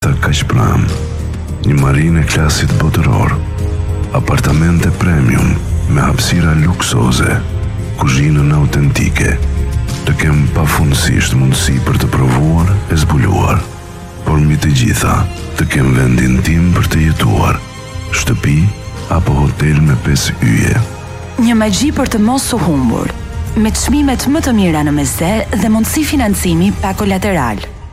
Ta kem kaq pranë, një marinë e klasit botëror, apartamente premium me hapësira luksoze, kuzhinën autentike, të kem pafundësisht mundësi për të provuar e zbuluar, por mbi të gjitha, të kem vendin tim për të jetuar, shtëpi apo hotel me 5 yje. Një magji për të mos u humbur, me çmimet më të mira në Mesdhe dhe mundësi financimi pa kolateral.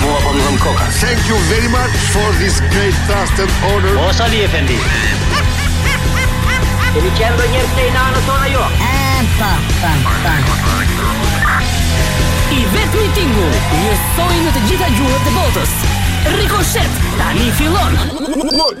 Mua po më dhemb koka. Thank you very much for this great trust and honor. O sa li e fendi. Kemi qenë do njërë të i nanë tona jo. E, pa, pa, pa. I vetmi tingull, njësoj në të gjitha gjuhët e botës. Rikoshet, tani fillon.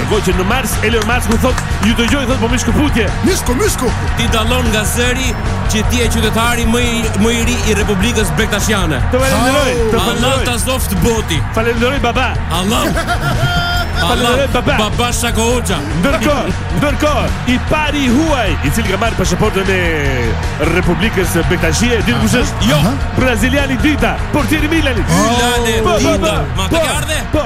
Po që në Mars, Elon Musk më thot, ju dëgjoj, thot, po mishku putje. Mishku, mishku. Ti dallon nga zëri që ti je qytetari më i, më i ri i Republikës Bektashiane. Të falenderoj, të Allah falenderoj. ta zoft boti. Falenderoj baba. Allah. Falenderoj, Allah. baba. Baba Shako Hoxha. Ndërkohë, ndërkohë, i pari i huaj, i cili ka marrë pasaportën e Republikës së Bektashie, e di kush është? Jo. Braziliani Dida, portieri i Milanit. Milane, Po, po, Dida. po, Ma të po, ke ardhe? Po,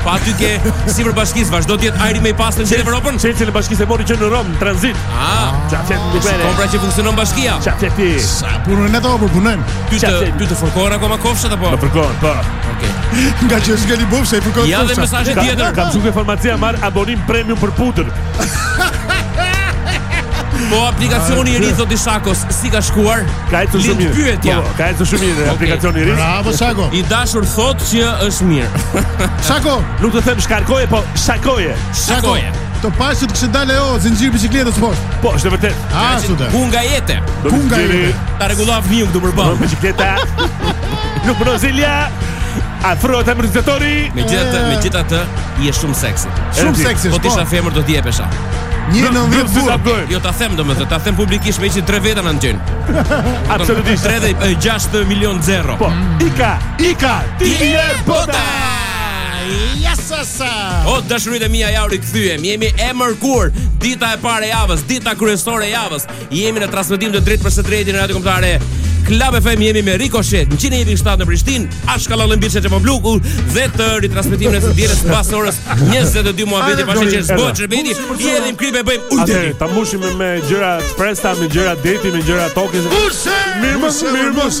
Po aty ke si për bashkis, vazhdo të jetë ajri më i pastër në Evropën. Çel çel bashkisë e mori që në Rom në tranzit. Ah, ça çel nuk vjen. Kam parë që funksionon bashkia. Ça çel ti. Sa punojnë ato, po punojnë. Ty të ty të fërkohen akoma kofshat apo? Po fërkohen, po. Okej. Nga që është gati bufsha i fërkohen. Ja dhe mesazhi tjetër. Kam shumë informacion marr abonim premium për putër. Po aplikacioni i ri ah, zoti Shako si ka shkuar? Ka ecur shumë mirë. Pyetja. Po, po, ka ecur shumë mirë aplikacioni i ri. Bravo Shako. I dashur thot Që është mirë. Shako. Nuk të them shkarkoje, po shakoje. Shakoje. Të pashë që të kishte dalë, o, zinxhiri i biçikletës poshtë. Po, është e vërtetë. A, së të. Ku nga jeta. Ku nga jeta. Ta rregullon fëmi ju këtë përbërë. Biçikleta. Nuk përdo zilja. A fërdo të emërë diktatori. Megjithatë, megjithatë, je shumë seksi. Shumë seksi, shpo. Po të isha femër do t'i jepesha. Edhe burrë. Jo, ta them domethënë, ta them publikisht meqë tre veta na dëgjojnë. Absolutisht. Tre dhe gjashtë milion zero. Po, i ka. Ika, ti je bota. Ja sa sa. O dashuritë e mia ja u rikthyem. Jemi e mërkur, dita e parë e javës, dita kryesore e javës. Jemi në transmetim të drejtpërsëdrejti në Radio Kombëtare. Klab FM jemi me Ricochet, 107 në Prishtinë, Ashkalla Lëmbirçe të Pabluku dhe te ritransmetimi e së dielës pas orës 22 muhabeti pa sheqer s'bo sherbeti, jemi krip e bëjmë ujë. Atëherë ta mbushim me gjëra të freskëta, me gjëra deti, me gjëra toke. Mirë mos, mirë mos.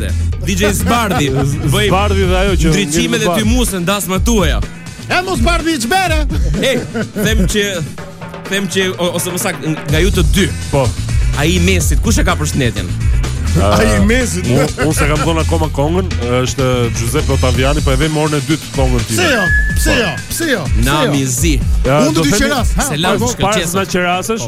Zbardhte. DJ Zbardhi. Bëj Zbardhi dhe ajo që ndriçimet e tymuset dasmat tuaja. E mos Zbardhi çbere. Ej, them që them që ose më saktë nga ju të dy. Po. Ai i mesit, kush e ka përshëndetjen? Ah, Ai i mesit. Unë s'e kam dhënë akoma kongën, është Giuseppe Ottaviani, po e vëmë në orën e dytë kongën tjetër. Pse jo? Pse jo? Pse jo? Nami zi. Unë do të qeras, ha. Selam, para se na qerasësh.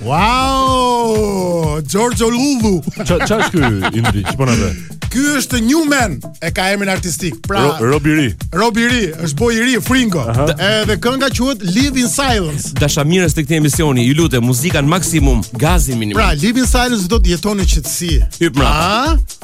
Wow! Giorgio Lulu. Ça, ça është ky Indri? Ç'po na bën? Ky është Newman, e ka emrin artistik. Pra, Ro, Robiri. Robiri, është boj i ri, Fringo. Edhe kënga quhet Live in Silence. Dashamirës të këtij emisioni, ju lutem, muzika në maksimum, gazin minimum. Pra, Live in Silence do të jetoni në qetësi. Hyp mrapa. A?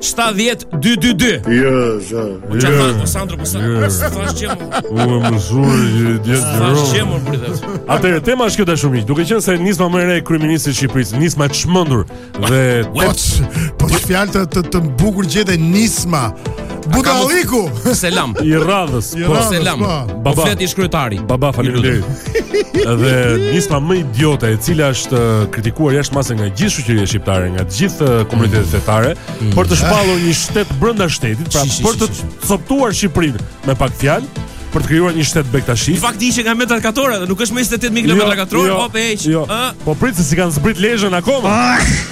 70222. Jo, jo. Po çfarë jo. thotë Sandro po sa? Tash që u e mësuar një ditë gjëro. Tash që më pritet. Atëherë tema është kjo da shumë. Duke qenë se nisma më e re e kryeministrit të Shqipërisë, nisma e çmendur dhe po ç'fjalë të të, të bukur gjete nisma. Budalliku. Selam. I radhës. Po selam. Po flet ish kryetari. Baba faleminderit. Edhe nisma më idiote e cila është uh, kritikuar jashtë mase nga gjithë shoqëria shqiptare, nga të gjithë uh, komunitetet fetare, mm. për të shpallur një shtet brenda shtetit, pra për të coptuar Shqipërinë me pak fjalë, për të krijuar një shtet bektashi. Në fakt ishte nga metrat katrorë, nuk është më 28000 km2, jo, hop e hiq. Jo. Po prit se s'i kanë zbrit Lezhën akoma. Ah!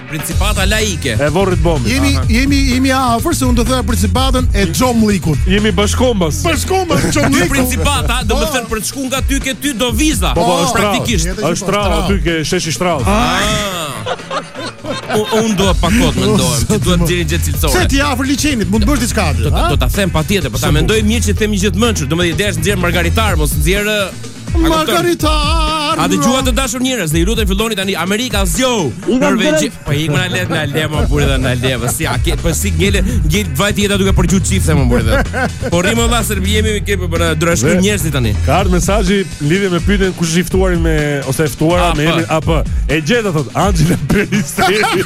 Principata laike. e Vorrit Bomit. Jemi Aha. jemi jemi afër se unë do thoja principatën e Xhomllikut. Jemi bashkëkombas. Bashkëkombas Xhomlliku. Principata, do të po. thënë për të shkuar nga ty ke ty do viza. Po, po, është praktikisht. Është trau aty ke sheshi Shtraus. Ah. Unë dua pak të mendohem, që duhet të nxjerr gjë cilësore. Se ti afër liqenit, mund të bësh diçka aty. Do ta them patjetër, po ta mendoj mirë që të themi gjë të mençur, domethënë ideja është nxjerr margaritar, mos nxjerr Margaritar. A dëgjuat të dashur njerëz, dhe ju lutem filloni tani Amerika s'jo. Norvegji, po ik më lehtë na le më burrë na le. Po si a ke po si ngele ngel vaj ti jeta duke përgju çifte më burrë. Po rrimë vlla se jemi ke po bëra drashku njerëz tani. Ka ardhur mesazh në lidhje me pyetjen kush është i ftuari me ose e ftuara me emrin AP. E gjeta thotë Anxhela Peristeri.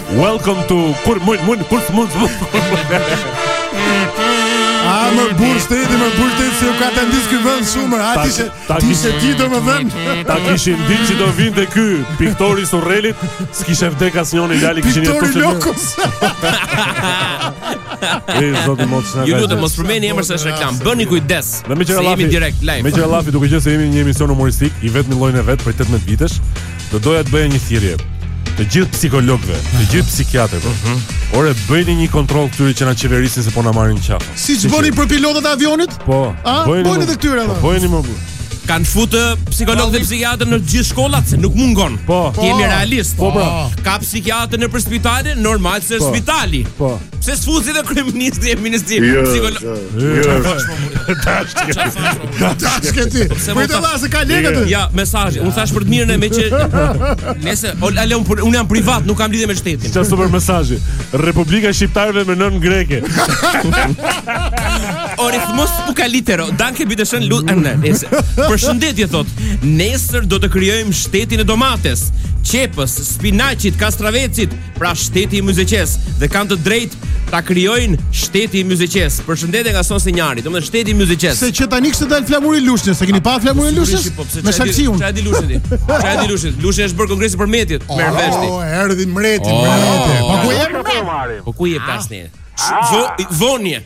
Welcome to kur mund mund kur mund. Ah, më burr shteti, më burr shteti se u katandis ky vend shumë. A ti se ti se ti do më vend? Ta kishin ditë që do vinte ky piktori i Surrelit, s'kishte vdek asnjeri lali kishin jetuar. Piktori Lokus. Ej, zoti mos na. Ju lutem mos përmendni emër se është reklamë. Bëni kujdes. Meqë ra llafi direkt live. Meqë ra llafi duke qenë se jemi në një emision humoristik, i vetmi në llojin e vet për 18 vitesh. Do doja të bëja një thirrje të gjithë psikologëve, të mhm. gjithë psikiatrëve. Mm -hmm. Ore bëjni një kontroll këtyre që na qeverisin se po na marrin në qafë. Si ç'bëni për pilotët e avionit? Po. A? Bëjni, bëjni edhe këtyre. Po, bëjni më burr. Kanë futë psikolog dhe psikiatër në gjithë shkollat, se nuk mungon. Po. po. Jemi realistë. Po, po. Ka psikiatër nëpër spitale, normal se po. spitali. Po. Pse s'fusin dhe kryeministri e ministri jo, psikolog. Jo. jo. Tash ke. Tash ke ti. Po të vash se ka lekë aty. Ja, mesazhi. Unë thashë për të mirën e meqë nëse ol ale unë unë jam privat, nuk kam lidhje me shtetin. Çfarë super mesazhi? Republika e shqiptarëve me nënë greke. Ori thmos u ka litero. Danke bitte schön Lut Ernest. Përshëndetje thotë. Nesër do të krijojmë shtetin e domates, qepës, spinaqit, kastravecit, pra shteti i Myzeqesë dhe kanë të drejtë ta krijojnë shtetin e Myzeqesë. Përshëndetje nga Sos Injari, domethënë shteti i Myzeqesë. Se që tani kishte dal flamuri i Lushnjës, s'e keni pa flamurin po, Lushnjë? Po, me shaksiun. Çfarë di Lushnjë ti? Çfarë di Lushnjë? Lushnjë është bërë Kongresi i Përmetit, oh, merr vesh ti. Po, erdhi mbreti, oh, mbreti. Po ku je? Po ku je pas ne? Ah. Vonje.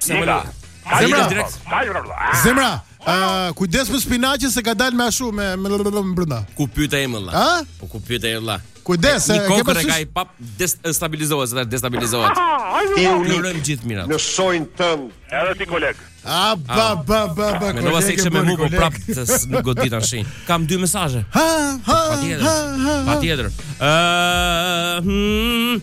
Zemra. Zemra. Ah. Zemra. Uh, kujdes me spinaqin se ka dalë me ashtu me me brenda. Ku pyeta emri valla? Ë? Po ku pyeta emri valla? Kujdes, e ke pasur ai pap destabilizohet, sa destabilizohet. Ah, ah, të urojmë gjithë të mirat. Në shoun tënd. Edhe ti koleg. A ba ba ba ba. Me nova se me mua po prap të nuk godit tash. Kam dy mesazhe. Ha ha. Patjetër. Patjetër. Ëh. Hmm.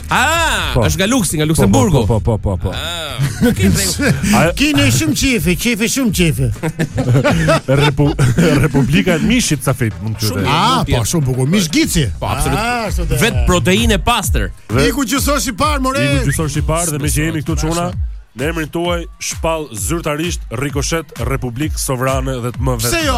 Ah, është nga Luxi, nga Luksemburgu. Po, po, po, po. Ah, Kemi shumë qejf, qejf shumë qejf. Repu Republika e Mishit sa fit mund të thotë. Ah, po, shumë bukur. Mish gici. Po, absolutisht. Veç proteinë e pastër. Iku gjysmora e parë, more. Iku gjysmora e parë dhe meqë jemi këtu çuna. Në emrin tuaj, shpall zyrtarisht Rikoshet Republikë Sovrane dhe të më vete. Pse jo?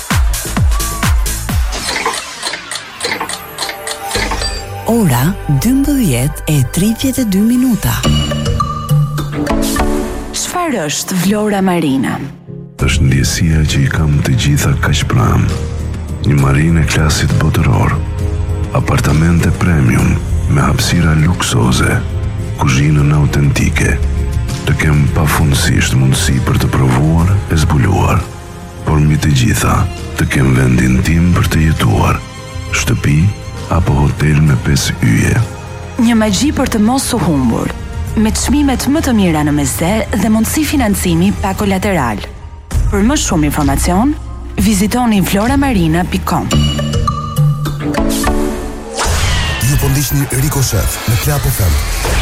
Ora 12:32 minuta. Çfarë është Vlora Marina? Është ndjesia që i kam të gjitha kaq pranë. Një marinë e klasit botëror, apartamente premium me hapësira luksoze, kuzhinën autentike. Të kem pafundësisht mundësi për të provuar e zbuluar. por mbi të gjitha të kem vendin tim për të jetuar, shtëpi apo hotel me pesë yje. Një magji për të mos u humbur, me çmimet më të mira në Mesdhe dhe mundësi financimi pa kolateral. Për më shumë informacion, vizitoni vloramarina.com. Ju po ndiqni Rikoshet në Club FM.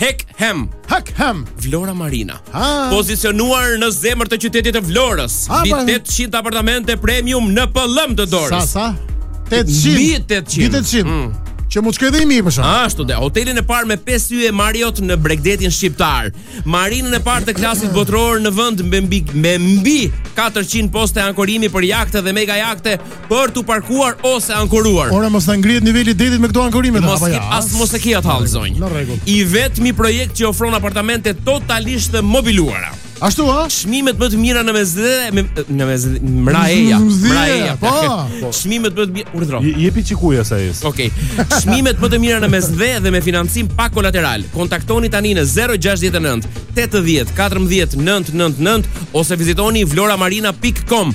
Hek Hem. Hek Hem. Vlora Marina. Ha. Pozicionuar në zemër të qytetit të Vlorës. Mbi 800 apartamente premium në pëllëmbë të dorës. Sa, sa? 800. Mbi 800. 800. Mm. Që mund të shkojë dhe një mijë për shkak. Ashtu dhe hotelin e parë me 5 yje Marriott në bregdetin shqiptar. Marinën e parë të klasit botëror në vend me mbi me mbi 400 poste ankorimi për jahte dhe mega jahte për t'u parkuar ose ankoruar. Ore mos na ngrihet niveli i detit me këto ankorime apo jo. Mos as mos e ke atë hall zonjë. Në rregull. I vetmi projekt që ofron apartamente totalisht të mobiluara. Ashtu ha? Çmimet më të mira në Mesdhe me në mes mraeja, mraeja. Po. po. Çmimet më të mira urdhro. Jepi çikuja sa jes. Okej. Çmimet më të mira në Mesdhe dhe me financim pa kolateral. Kontaktoni tani në 069 80 14 999 ose vizitoni vloramarina.com.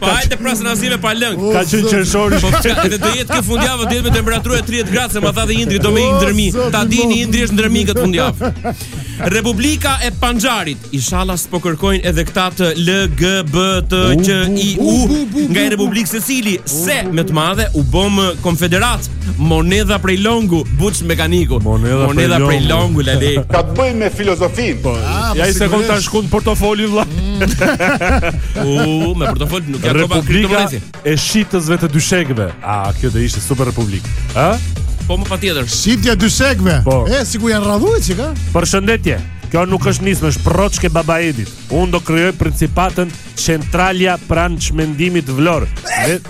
Po hajde pra se na zgjeve pa lëng. Ka qenë qershori. Po çka, edhe do jetë kjo fundjavë ditë me temperaturë 30 gradë, se ma tha dhe Indri do me ikë në Dhërmi. Ta dini Indri është në Dhërmi këtë fundjavë. Republika e Panxharit. Inshallah s'po kërkojnë edhe këta të LGBTQI-u nga një republikë secili, se me të madhe u bëm konfederatë. Monedha prej llonku, Buç mekaniku. Monedha, Monedha prej, prej llonku, la lej. Ka të bëjë me filozofin. Po. Ah, ja i se kon tash kund portofoli vlla. Mm. U, me portofol nuk ka kopa kriptovalutë. E shitësve të dyshekëve. Ah, kjo do ishte super republikë. Ë? Po më patjetër. Shitja e dyshekëve. Po. E sikur janë radhuar çka? Përshëndetje. Kjo nuk është nismë, është proçkë e baba Edit. Unë do krijoj principatën Centralia pranë çmendimit Vlorë.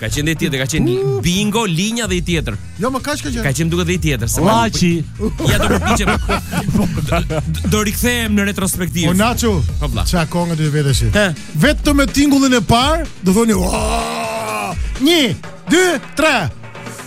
Ka qenë dhe një tjetër, ka qenë Bingo, Linja dhe një tjetër. Jo, me kaq ka qenë. Ka qenë duket dhe një tjetër. se ma- Laçi. Ja do përpiqem. Do- Do rikthehem në retrospektivë. O Naço, Po, vlla. ça kongë do i vësh? He. Vetëm me tingullin e parë, do thoni "Ua!" Një, dy, tre.